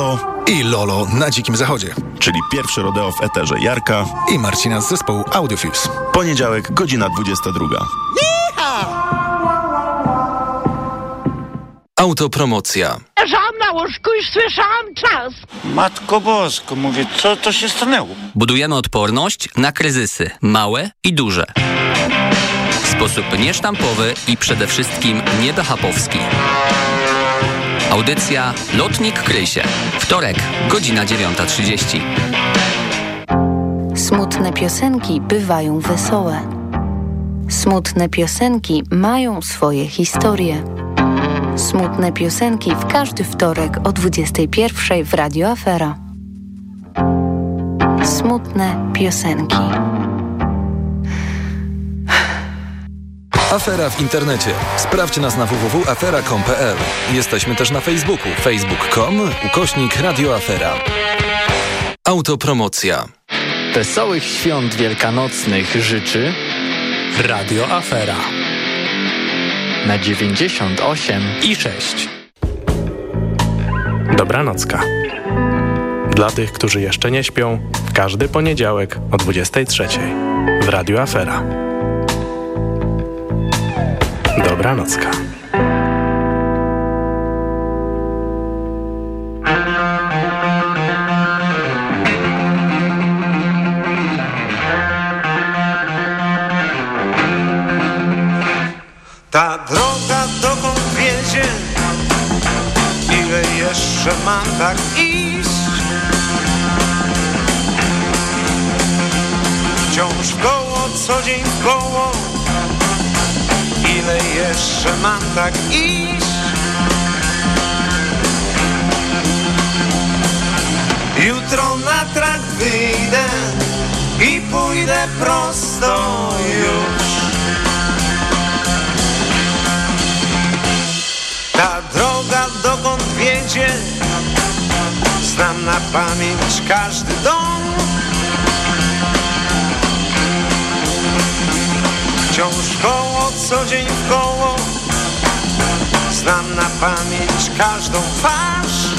Lolo i Lolo na Dzikim Zachodzie. Czyli pierwszy rodeo w eterze Jarka i Marcina z zespołu Audiofuse. Poniedziałek, godzina 22. Autopromocja. Leżałam na łóżku i słyszałam czas. Matko Bosko, mówię, co to się stanęło? Budujemy odporność na kryzysy, małe i duże. W sposób niesztampowy i przede wszystkim niebehapowski. Audycja Lotnik Krysie. Wtorek, godzina 9.30. Smutne piosenki bywają wesołe. Smutne piosenki mają swoje historie. Smutne piosenki w każdy wtorek o 21 w Radio Afera. Smutne piosenki. Afera w internecie. Sprawdź nas na www.afera.com.pl. Jesteśmy też na Facebooku. facebook.com ukośnik radioafera. Autopromocja. Wesołych świąt wielkanocnych życzy Radio Afera na 98 i 6. Dobranocka. Dla tych, którzy jeszcze nie śpią, każdy poniedziałek o 23 w Radio Afera. Dobranocka. Ta droga dokąd wiedzie Ile jeszcze mam tak iść Wciąż w koło, co dzień w koło jeszcze mam tak iść. Jutro na trak wyjdę I pójdę prosto już. Ta droga dokąd wiedzie Znam na pamięć każdy dom. Wciąż koło, co dzień w koło. Znam na pamięć każdą twarz.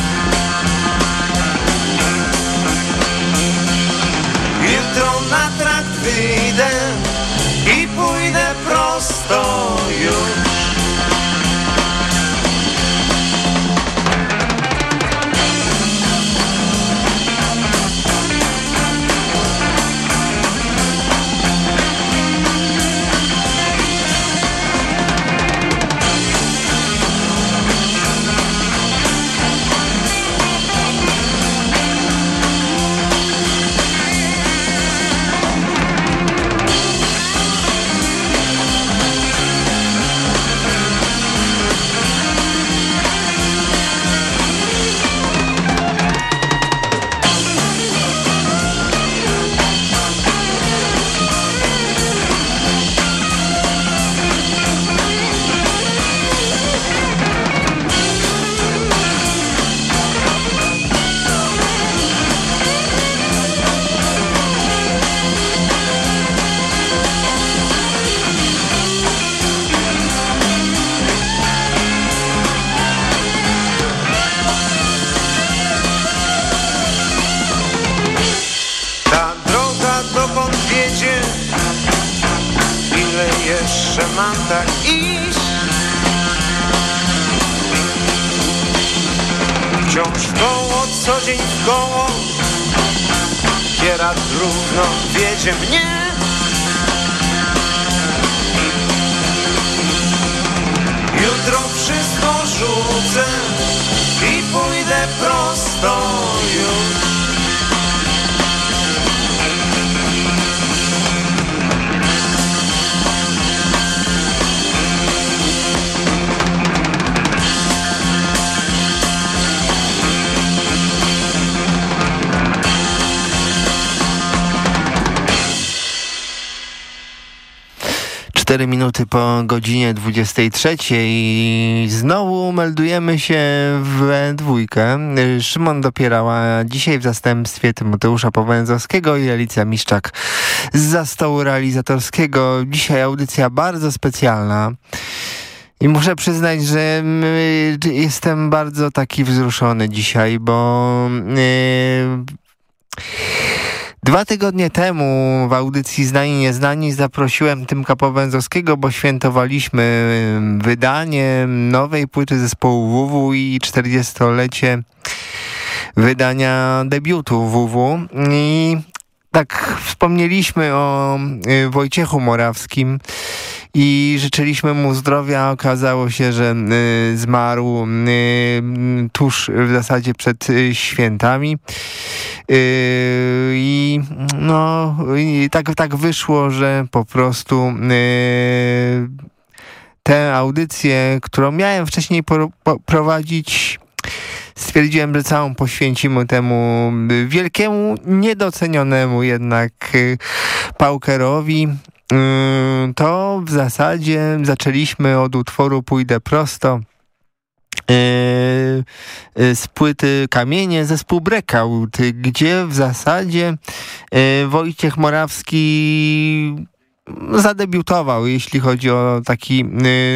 Jutro na trakt wyjdę I pójdę prosto już Kierat równo wiedzie mnie. Jutro wszystko rzucę I pójdę prosto już Cztery minuty po godzinie 23 i znowu meldujemy się w dwójkę. Szymon Dopierała dzisiaj w zastępstwie Tymoteusza Powęzowskiego i Alicja Miszczak z za stołu realizatorskiego. Dzisiaj audycja bardzo specjalna. I muszę przyznać, że jestem bardzo taki wzruszony dzisiaj, bo yy, Dwa tygodnie temu w audycji Znani Nieznani zaprosiłem Tymka Powęzowskiego, bo świętowaliśmy wydanie nowej płyty zespołu WW i 40-lecie wydania debiutu WW. I tak wspomnieliśmy o y, Wojciechu Morawskim i życzyliśmy mu zdrowia. Okazało się, że y, zmarł y, tuż w zasadzie przed y, świętami. I no tak, tak wyszło, że po prostu tę audycję, którą miałem wcześniej prowadzić stwierdziłem, że całą poświęcimy temu wielkiemu, niedocenionemu jednak Paukerowi. Y, to w zasadzie zaczęliśmy od utworu Pójdę prosto. Y, z płyty Kamienie zespół Breakout, gdzie w zasadzie Wojciech Morawski zadebiutował, jeśli chodzi o taki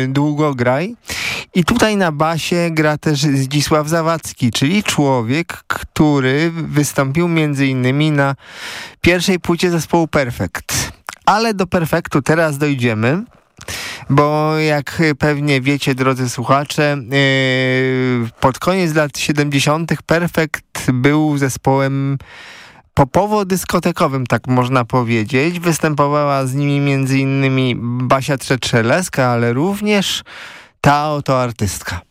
y, długograj. I tutaj na basie gra też Zdzisław Zawadzki, czyli człowiek, który wystąpił innymi na pierwszej płycie zespołu Perfect. Ale do Perfektu teraz dojdziemy bo jak pewnie wiecie, drodzy słuchacze, yy, pod koniec lat 70. Perfekt był zespołem popowo-dyskotekowym, tak można powiedzieć. Występowała z nimi m.in. Basia Trzetrzeleska, ale również ta oto artystka.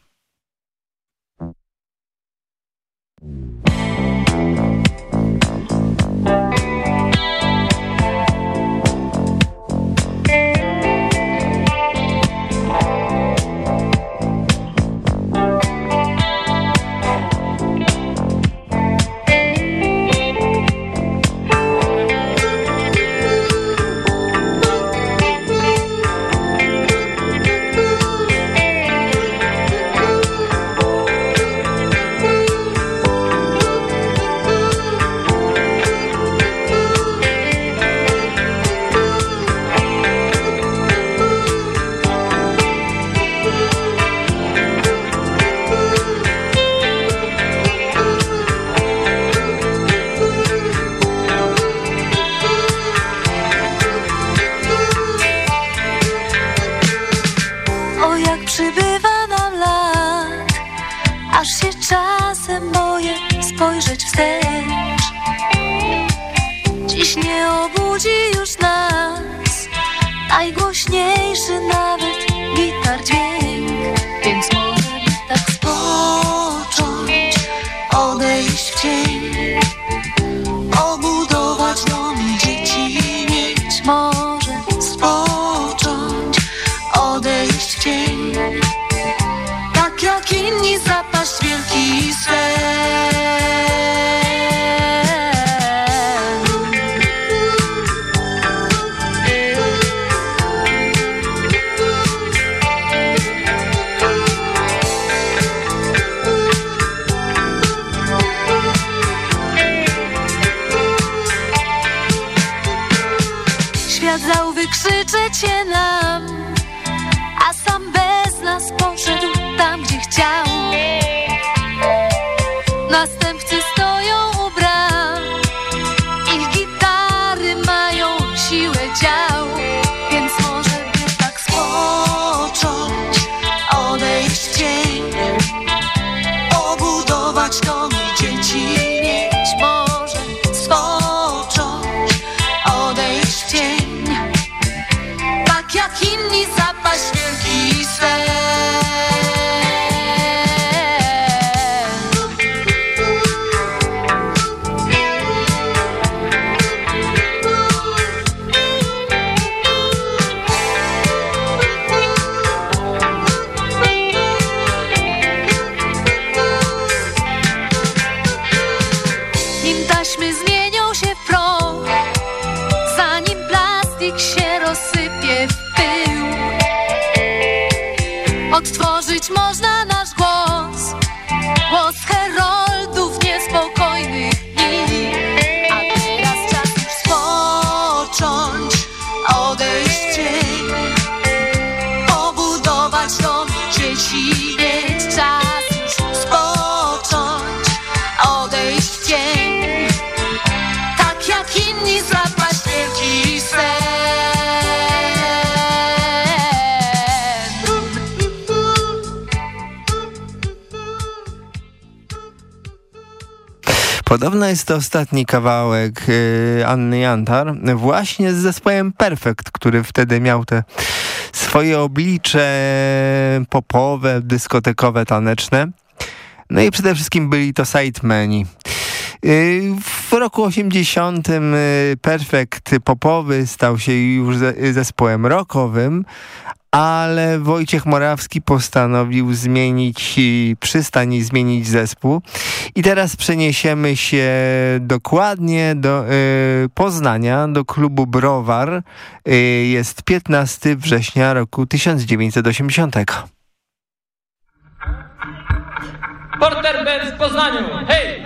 Podobno jest to ostatni kawałek y, Anny Jantar, właśnie z zespołem Perfect, który wtedy miał te swoje oblicze popowe, dyskotekowe, taneczne. No i przede wszystkim byli to sidemeni. Y, w roku 80 y, Perfekt popowy stał się już zespołem rockowym, ale Wojciech Morawski postanowił zmienić przystań i zmienić zespół. I teraz przeniesiemy się dokładnie do y, Poznania, do klubu Browar. Y, jest 15 września roku 1980. Porter Benz w Poznaniu. Hej!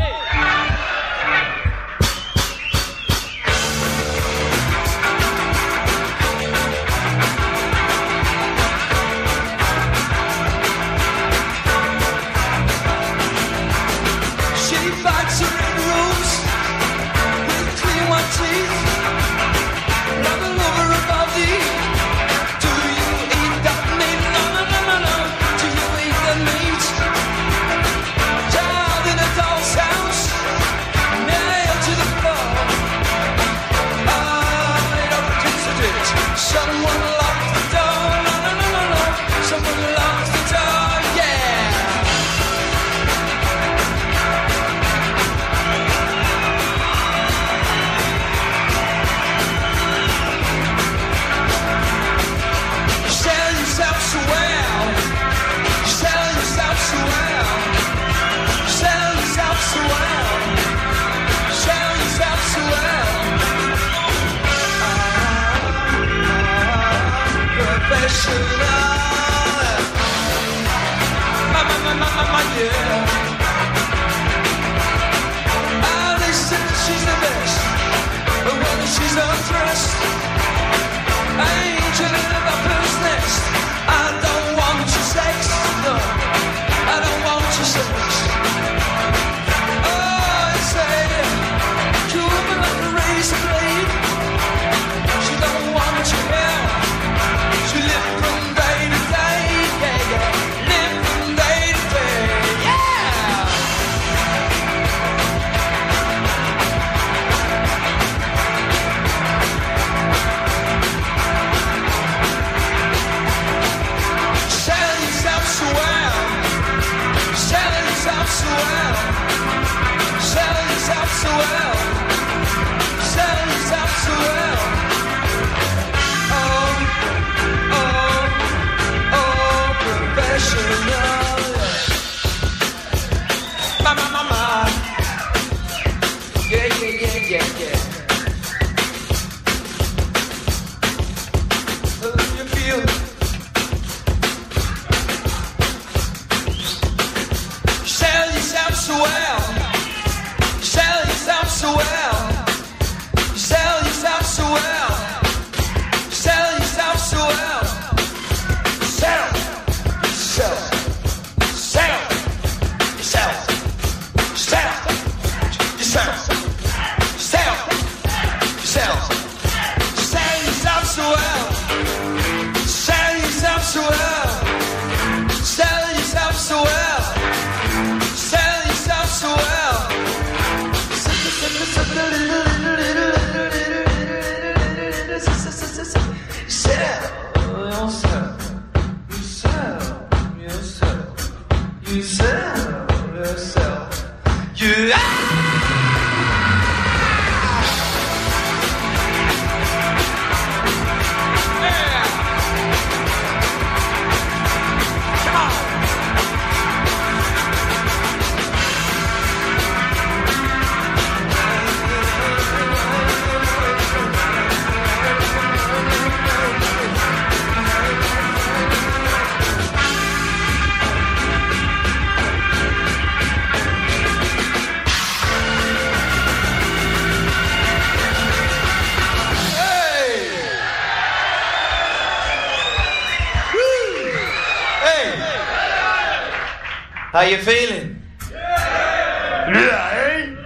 How you feeling? Yeah, eh?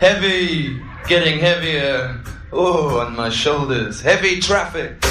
Heavy, getting heavier. Oh, on my shoulders. Heavy traffic.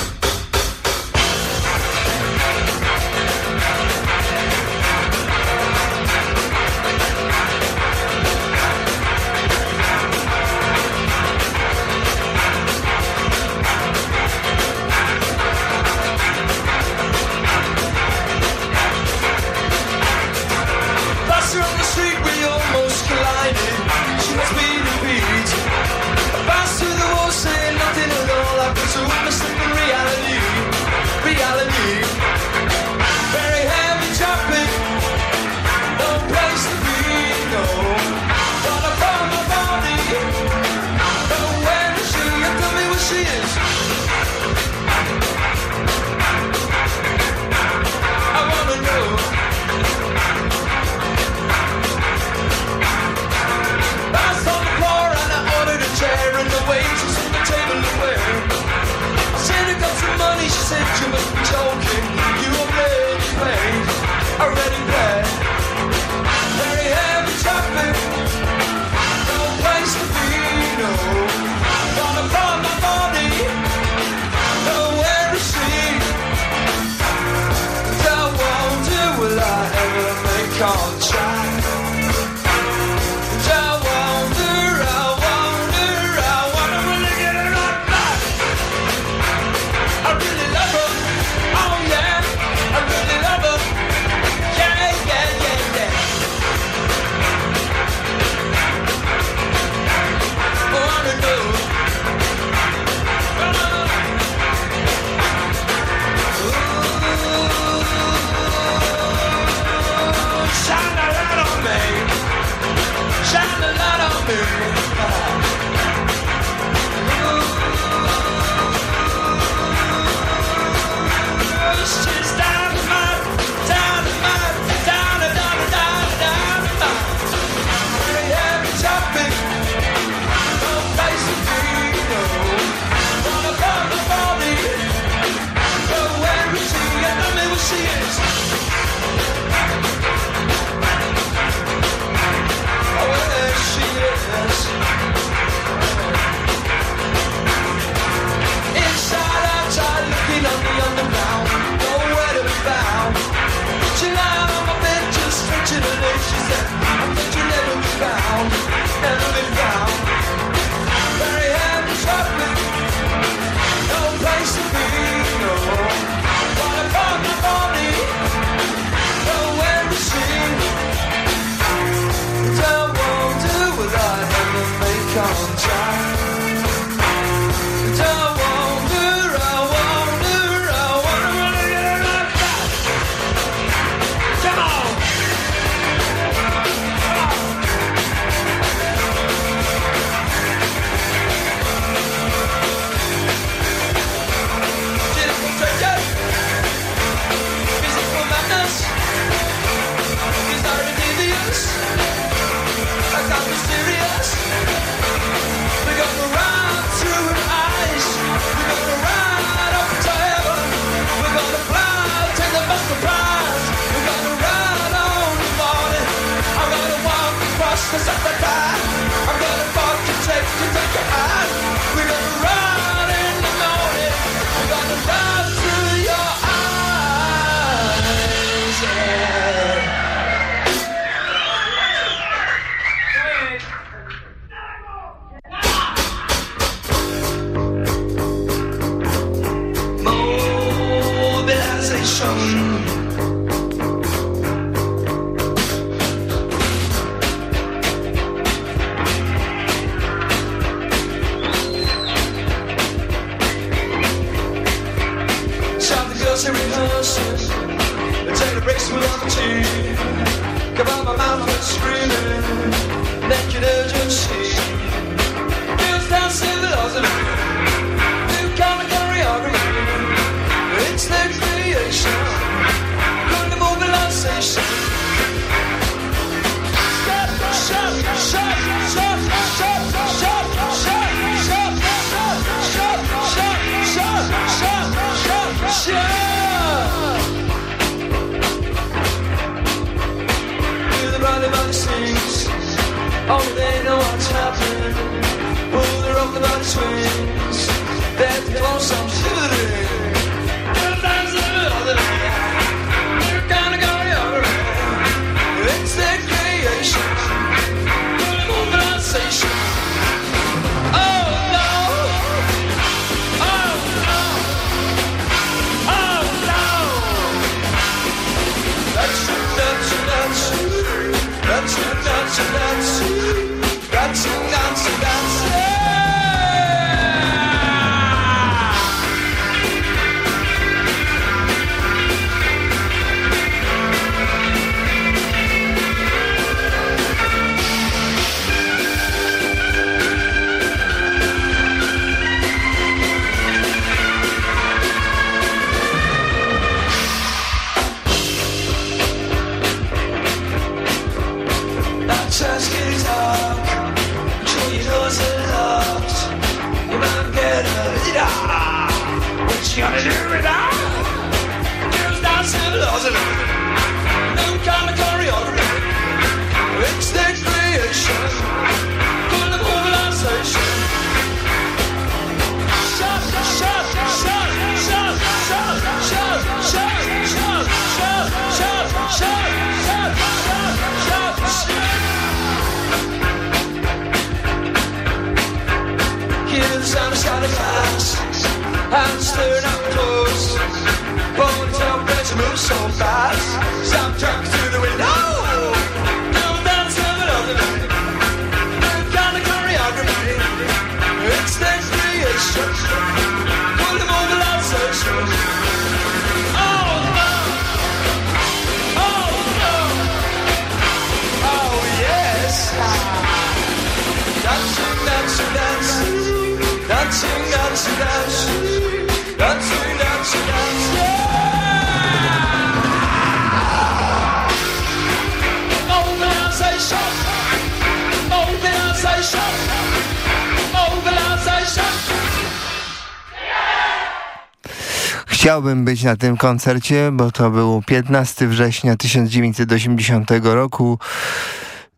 Na tym koncercie, bo to był 15 września 1980 roku.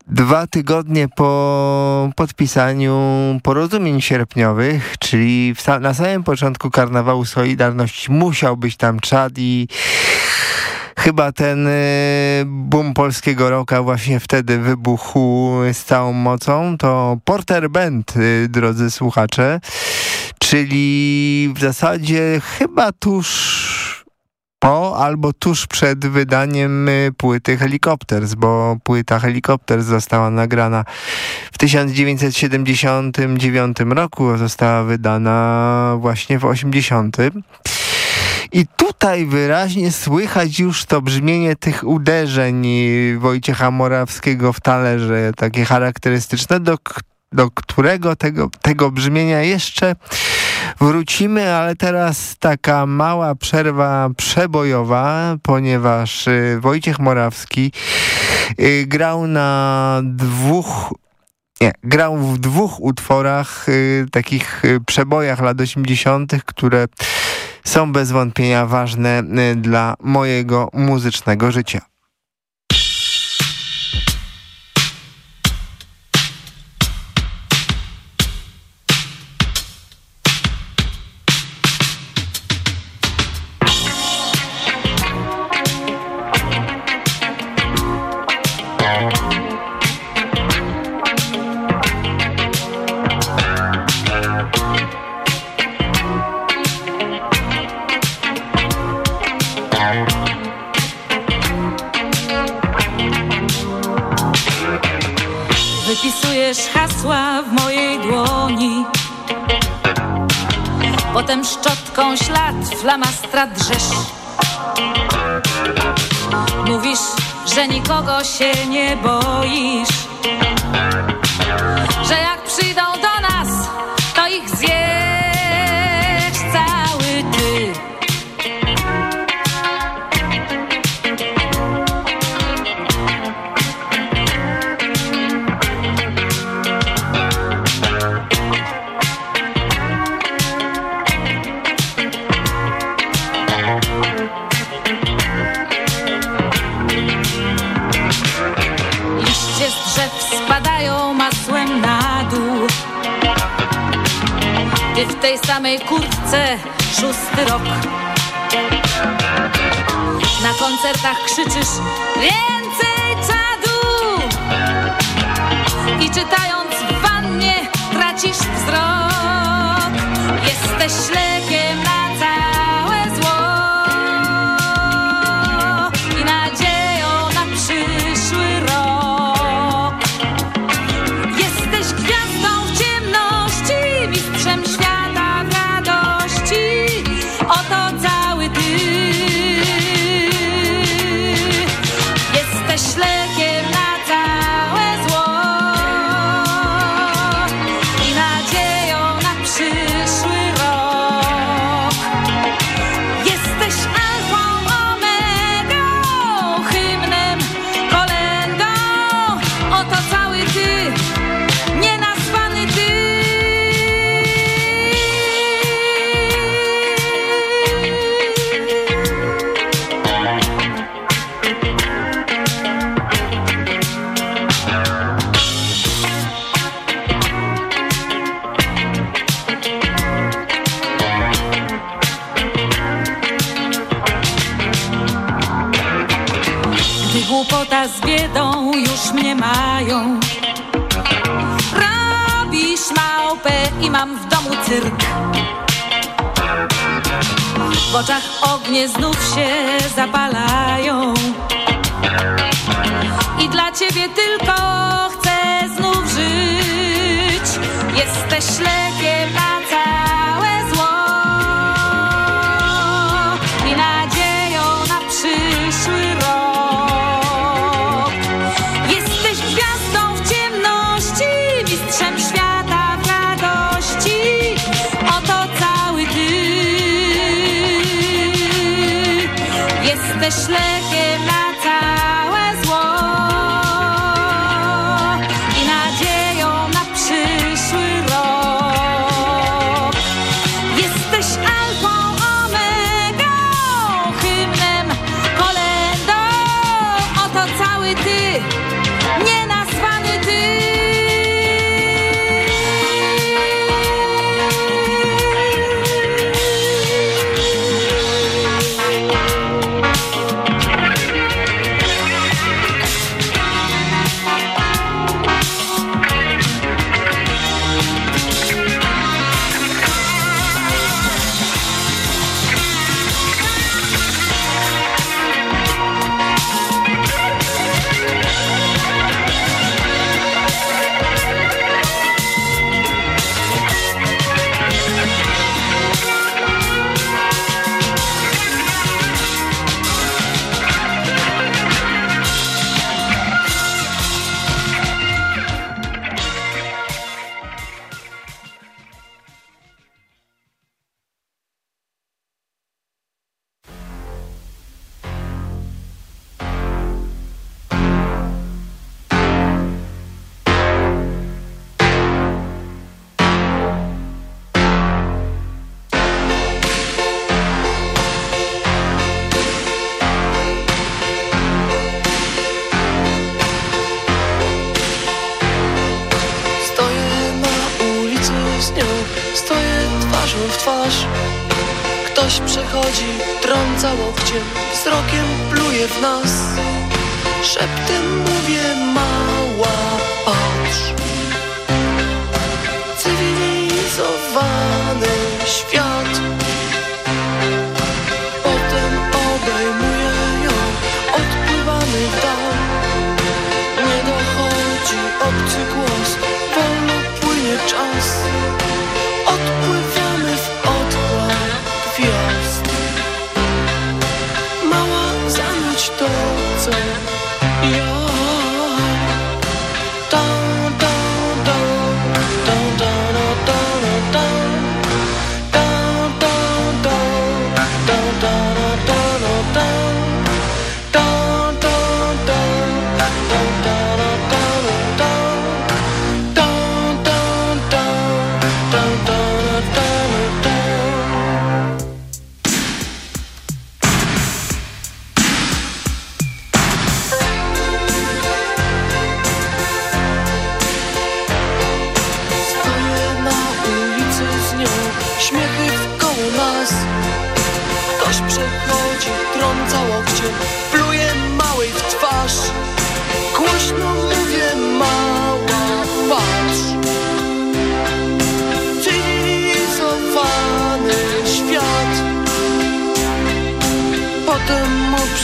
Dwa tygodnie po podpisaniu porozumień sierpniowych, czyli sa- na samym początku karnawału Solidarność musiał być tam czad i chyba ten y, boom polskiego roka właśnie wtedy wybuchł z całą mocą. To Porter Band, y, drodzy słuchacze, czyli w zasadzie chyba tuż po albo tuż przed wydaniem y, płyty Helicopters, bo płyta Helicopters została nagrana w 1979 roku, została wydana właśnie w 80. I tutaj wyraźnie słychać już to brzmienie tych uderzeń Wojciecha Morawskiego w talerze, takie charakterystyczne, do, do którego tego, tego brzmienia jeszcze wrócimy, ale teraz taka mała przerwa przebojowa, ponieważ y, Wojciech Morawski y, grał na dwóch nie, grał w dwóch utworach, y, takich y, przebojach lat 80., które są bez wątpienia ważne y, dla mojego muzycznego życia. Dłoni. Potem szczotką ślad flamastra drzesz. Mówisz, że nikogo się nie boisz samej kurtce szósty rok. Na koncertach krzyczysz więcej czadu! I czytając w wannie tracisz wzrok. Jesteś lekiem na oczach ognie znów się zapala.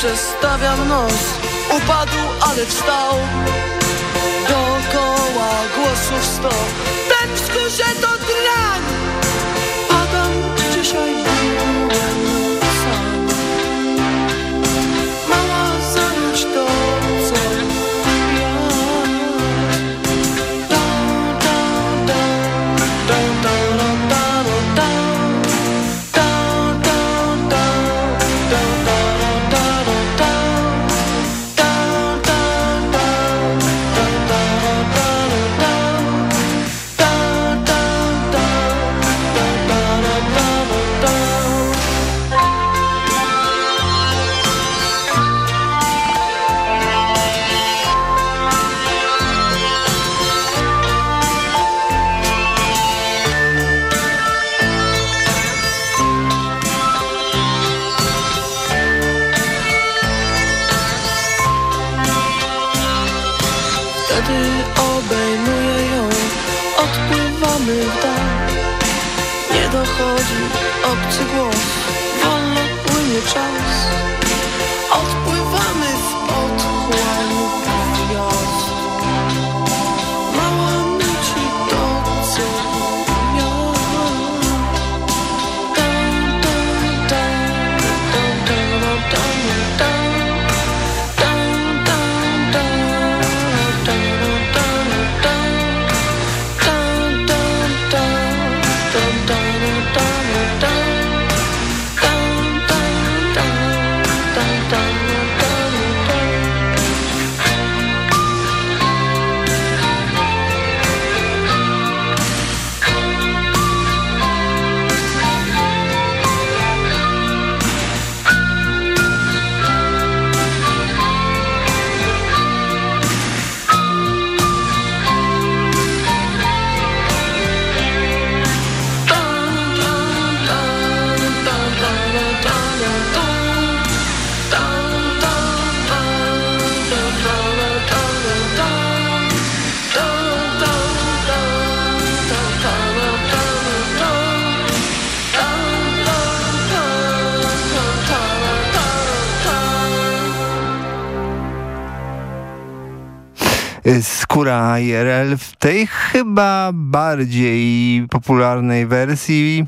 zawsze stawiam nos. Upadł, ale wstał. Dookoła głosów sto. Ten wskórze to drań Padam dzisiaj future. Skóra IRL w tej chyba bardziej popularnej wersji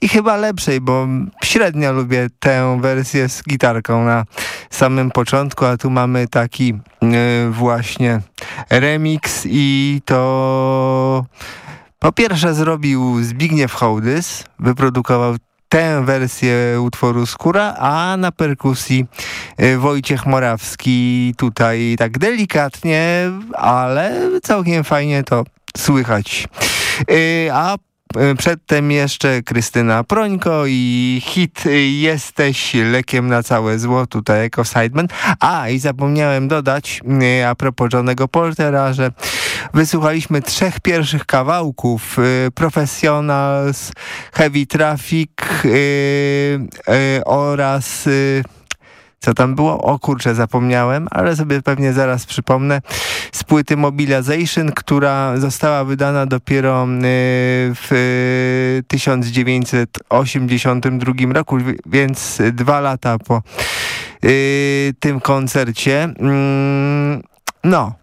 i chyba lepszej, bo średnio lubię tę wersję z gitarką na samym początku, a tu mamy taki y, właśnie remix i to po pierwsze zrobił Zbigniew Hołdys, wyprodukował tę wersję utworu Skóra, a na perkusji y, Wojciech Morawski tutaj tak delikatnie, ale całkiem fajnie to słychać. Y, A y, Przedtem jeszcze Krystyna Prońko i hit Jesteś lekiem na całe zło, tutaj jako sideman. A, i zapomniałem dodać a propos Johnego Portera, że wysłuchaliśmy trzech pierwszych kawałków y, Professionals, Heavy Traffic y, y, oraz... Y, co tam było? O kurczę, zapomniałem, ale sobie pewnie zaraz przypomnę. Z płyty Mobilization, która została wydana dopiero y, w y, 1982 roku, więc dwa lata po y, tym koncercie. Mm, no,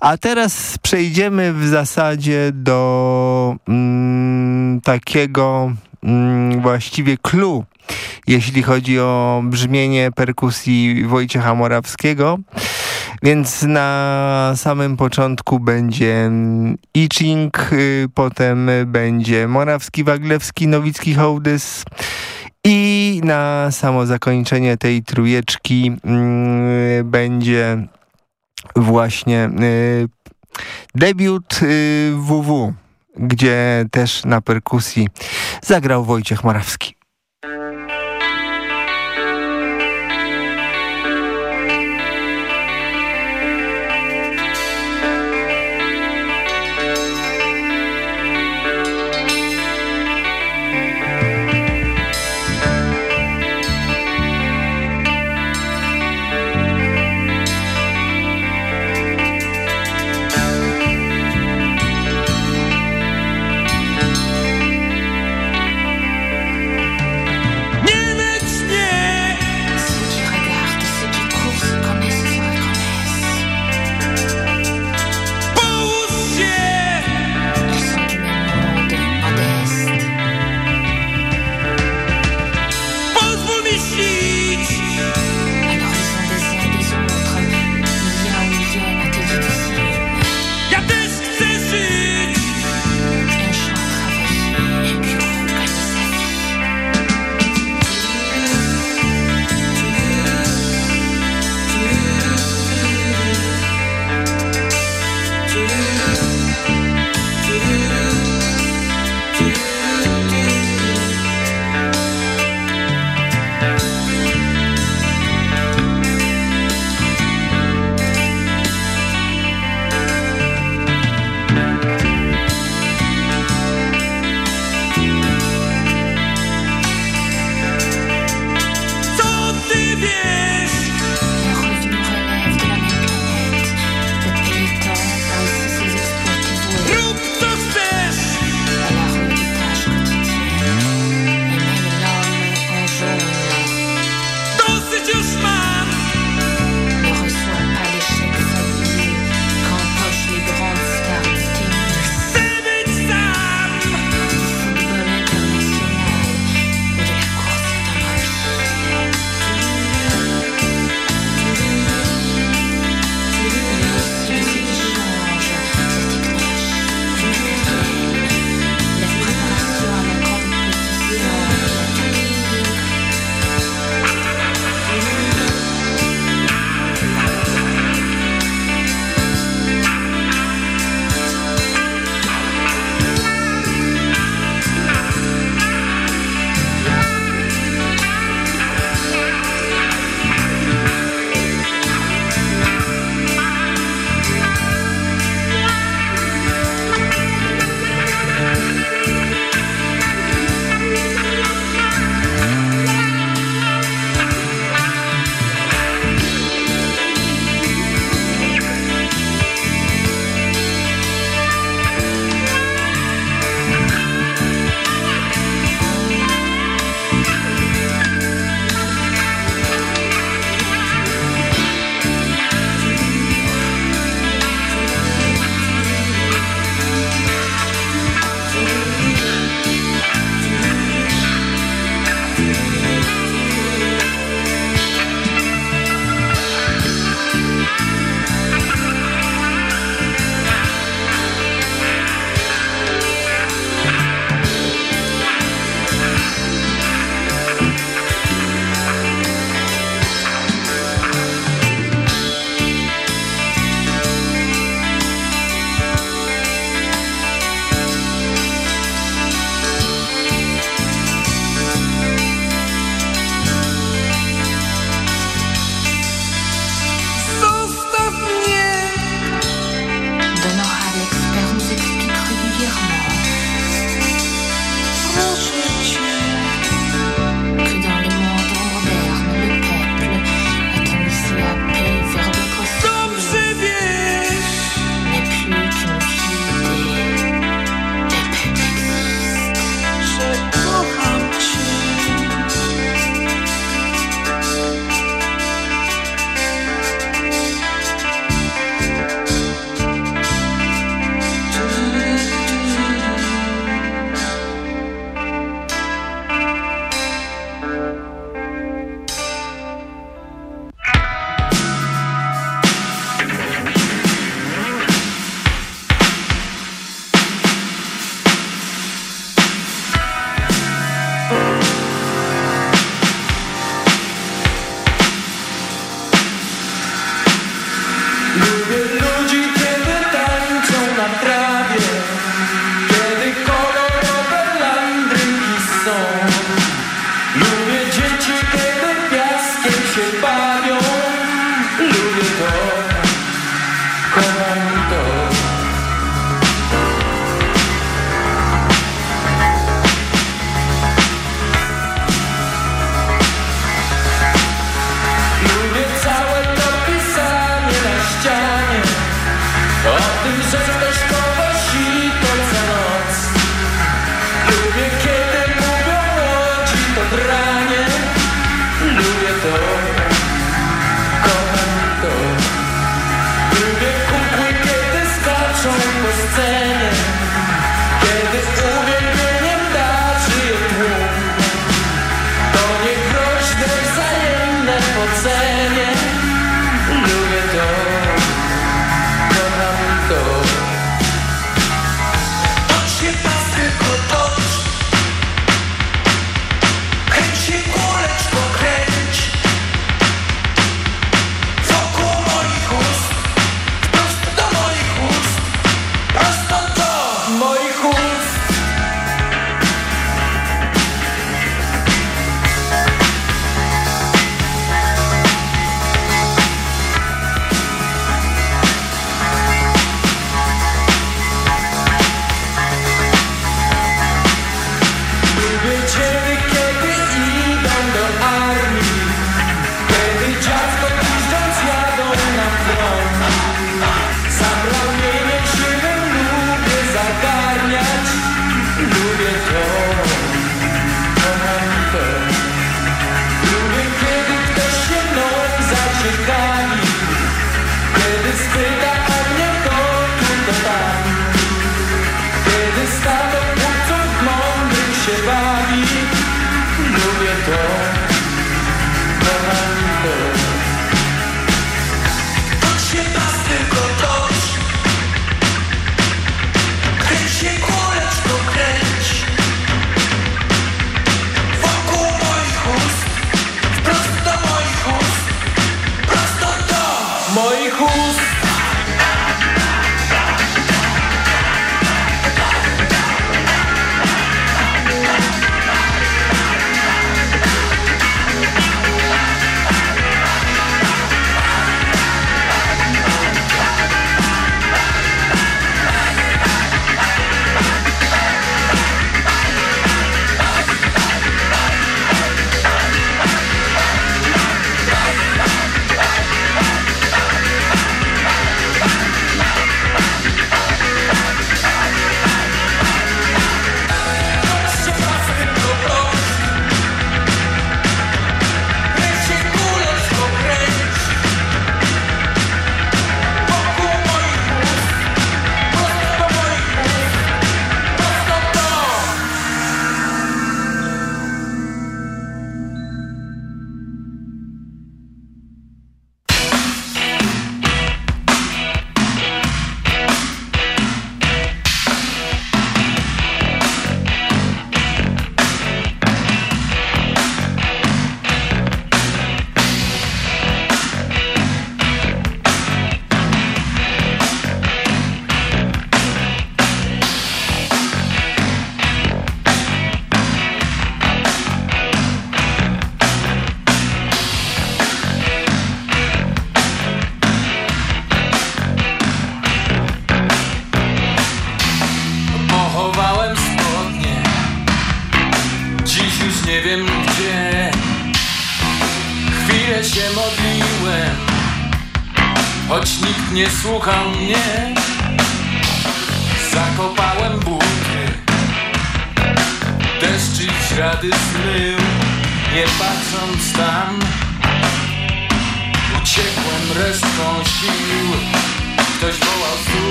a teraz przejdziemy w zasadzie do mm, takiego mm, właściwie clue jeśli chodzi o brzmienie perkusji Wojciecha Morawskiego. Więc na samym początku będzie I Ching, y, potem będzie Morawski, Waglewski, Nowicki, Hołdys i na samo zakończenie tej trójeczki y, będzie właśnie y, debiut y, WW, gdzie też na perkusji zagrał Wojciech Morawski.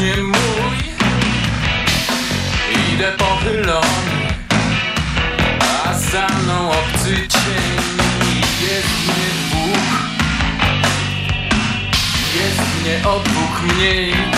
nie mój. Idę pochylony A za mną obcy cień. Jest mnie dwóch Jest mnie o dwóch mniej.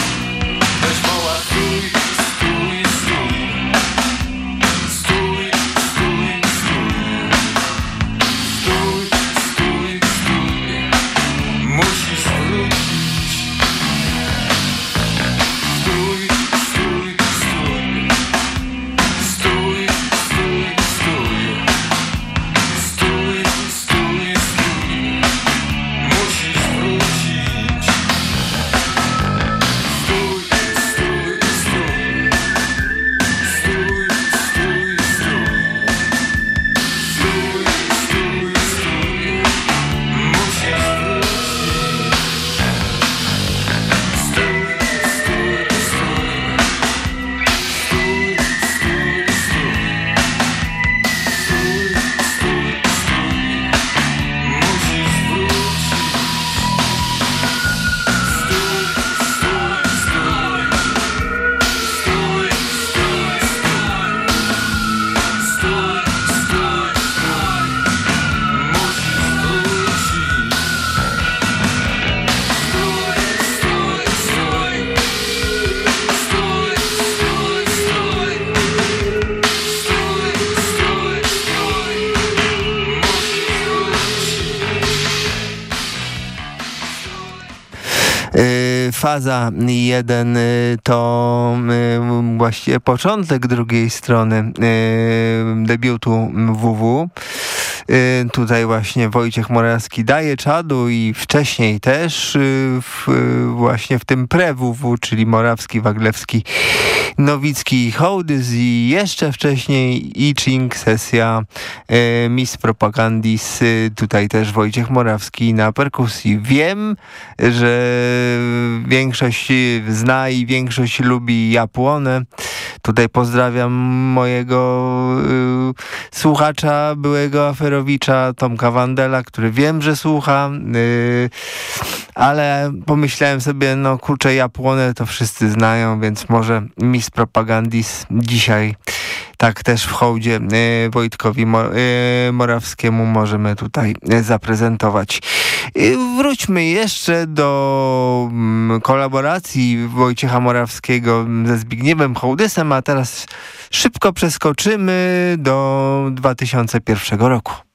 Faza 1 y, to y, właściwie początek drugiej strony y, debiutu WW. Y, Tutaj właśnie Wojciech Morawski daje czadu i wcześniej też y, w, y, właśnie w tym pre-WW, czyli Morawski, Waglewski, Nowicki i Hołdys i jeszcze wcześniej I Ching, sesja Miss Propagandis, tutaj też Wojciech Morawski na perkusji. Wiem, że większość zna i większość lubi Japłonę. Tutaj pozdrawiam mojego y, słuchacza, byłego aferowicza Tomka Wandela, który wiem, że słucha, y, ale pomyślałem sobie, no kurczę, Japłonę to wszyscy znają, więc może Miss Propagandis dzisiaj tak też w hołdzie y, Wojtkowi Mo, y, Morawskiemu możemy tutaj zaprezentować. Y, Wróćmy jeszcze do mm, kolaboracji Wojciecha Morawskiego ze Zbigniewem Hołdysem, a teraz szybko przeskoczymy do 2001 roku.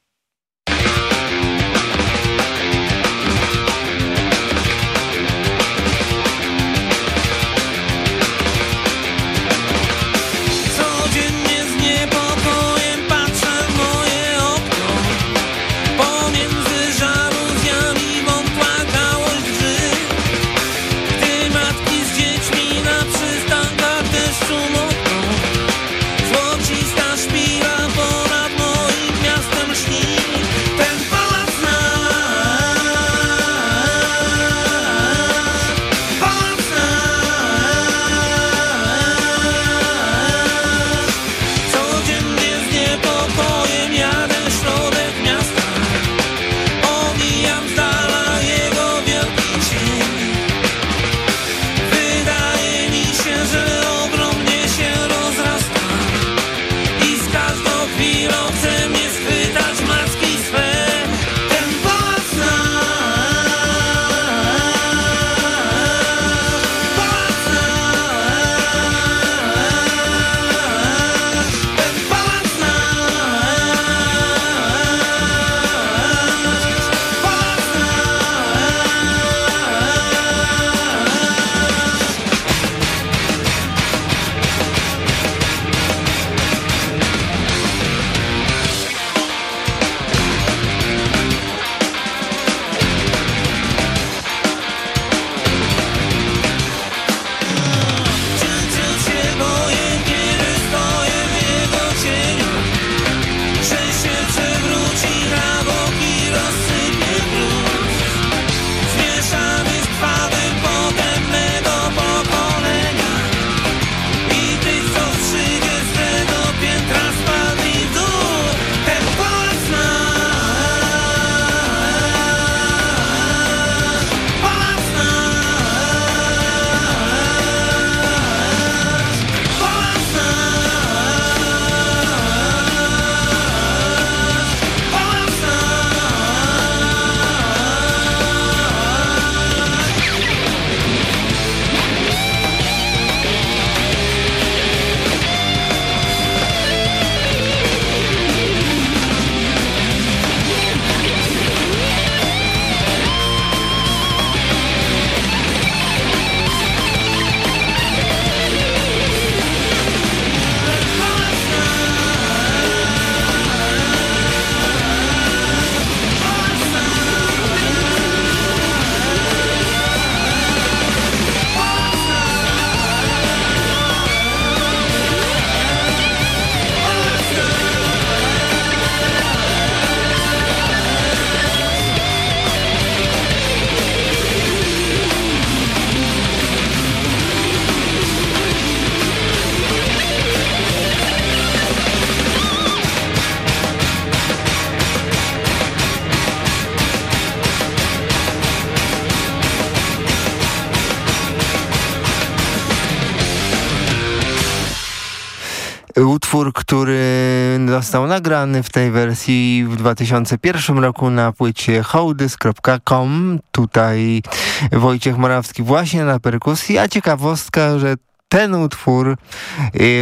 Został nagrany w tej wersji w 2001 roku na płycie hołdys.com. Tutaj Wojciech Morawski właśnie na perkusji, a ciekawostka, że ten utwór y,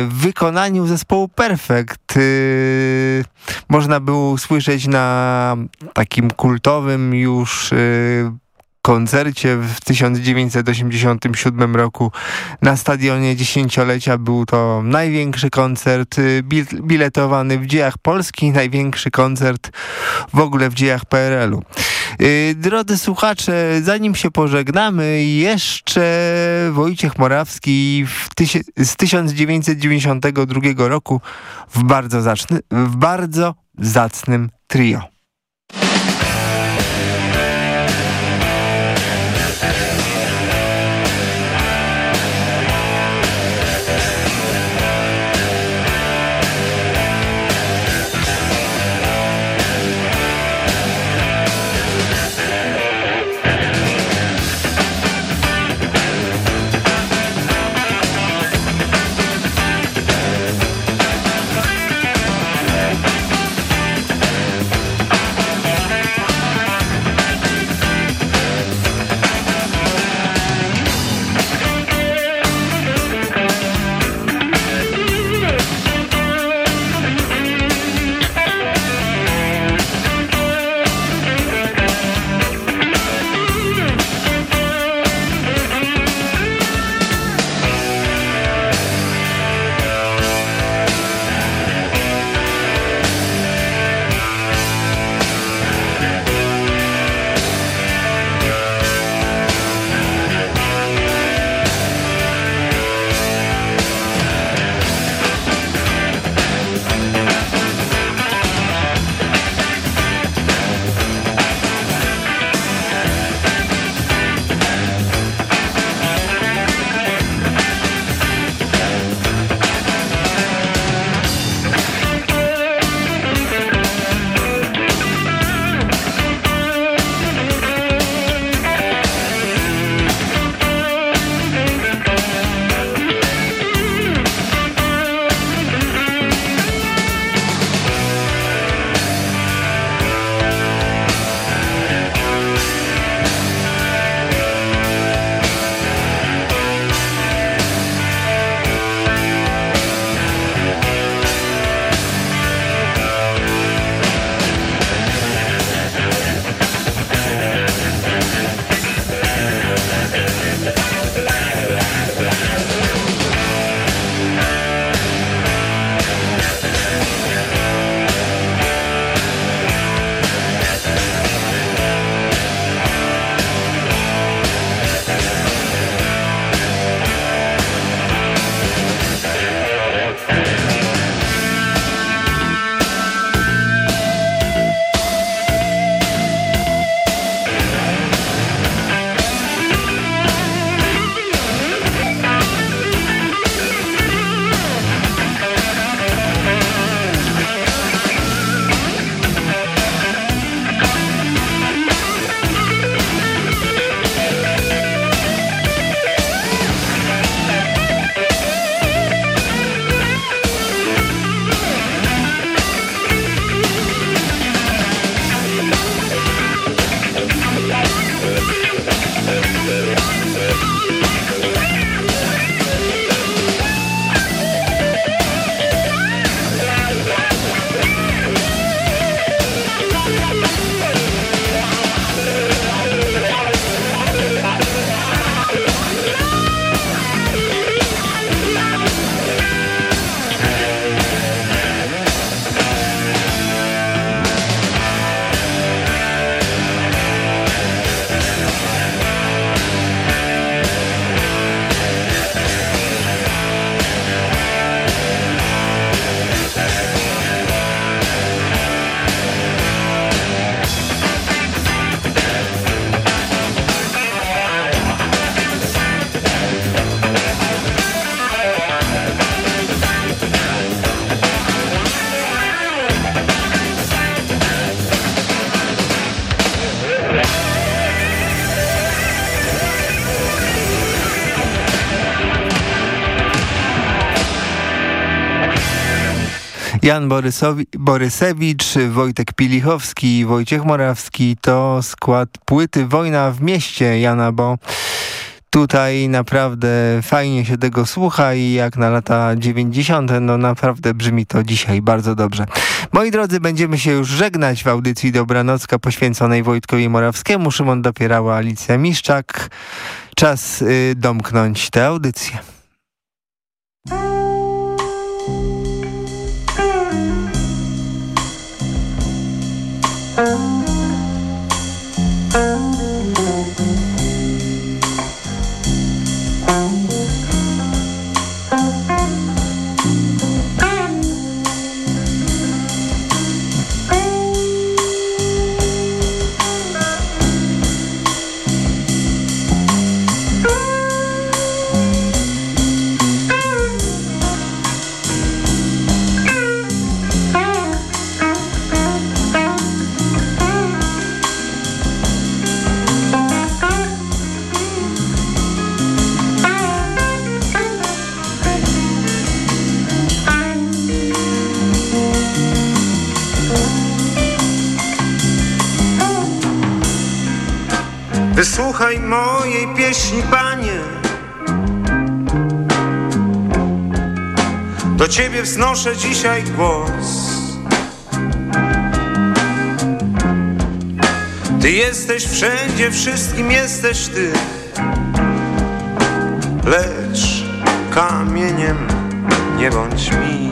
w wykonaniu zespołu Perfect y, można było usłyszeć na takim kultowym już y, koncercie w 1987 roku na stadionie dziesięciolecia. Był to największy koncert y, bil- biletowany w dziejach Polski, największy koncert w ogóle w dziejach PRL-u. Y, Drodzy słuchacze, zanim się pożegnamy, jeszcze Wojciech Morawski z 1992 roku w bardzo, zacny, w bardzo zacnym trio. Jan Borysowi, Borysewicz, Wojtek Pilichowski Wojciech Morawski to skład płyty Wojna w mieście Jana, bo tutaj naprawdę fajnie się tego słucha i jak na lata 90. no naprawdę brzmi to dzisiaj bardzo dobrze. Moi drodzy, będziemy się już żegnać w audycji Dobranocka poświęconej Wojtkowi Morawskiemu. Szymon Dopierała, Alicja Miszczak. Czas y, domknąć tę audycję. Wysłuchaj mojej pieśni, panie. Do ciebie wznoszę dzisiaj głos. Ty jesteś wszędzie, wszystkim jesteś ty. Lecz kamieniem nie bądź mi.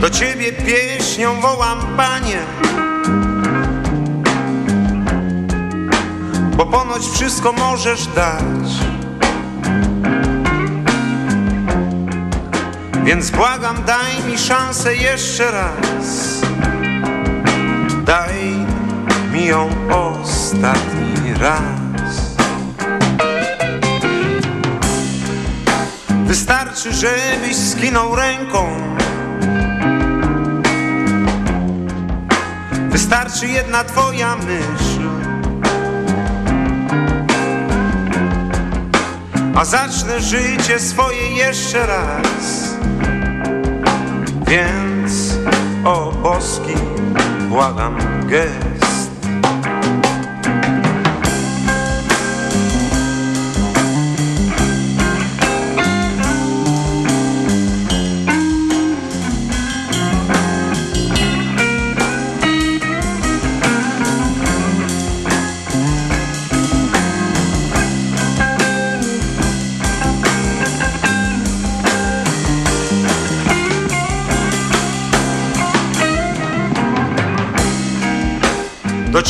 Do ciebie pieśnią wołam, panie. Bo ponoć wszystko możesz dać. Więc błagam, daj mi szansę jeszcze raz. Daj mi ją ostatni raz. Wystarczy, żebyś skinął ręką. Wystarczy jedna twoja myśl. A zacznę życie swoje jeszcze raz. Więc o boski, błagam gest.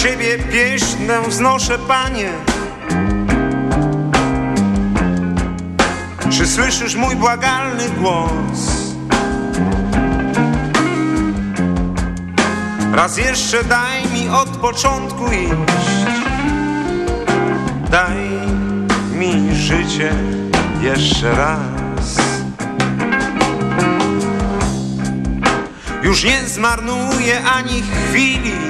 Ciebie pieśnę wznoszę, panie. Czy słyszysz mój błagalny głos? Raz jeszcze daj mi od początku iść. Daj mi życie jeszcze raz. Już nie zmarnuję ani chwili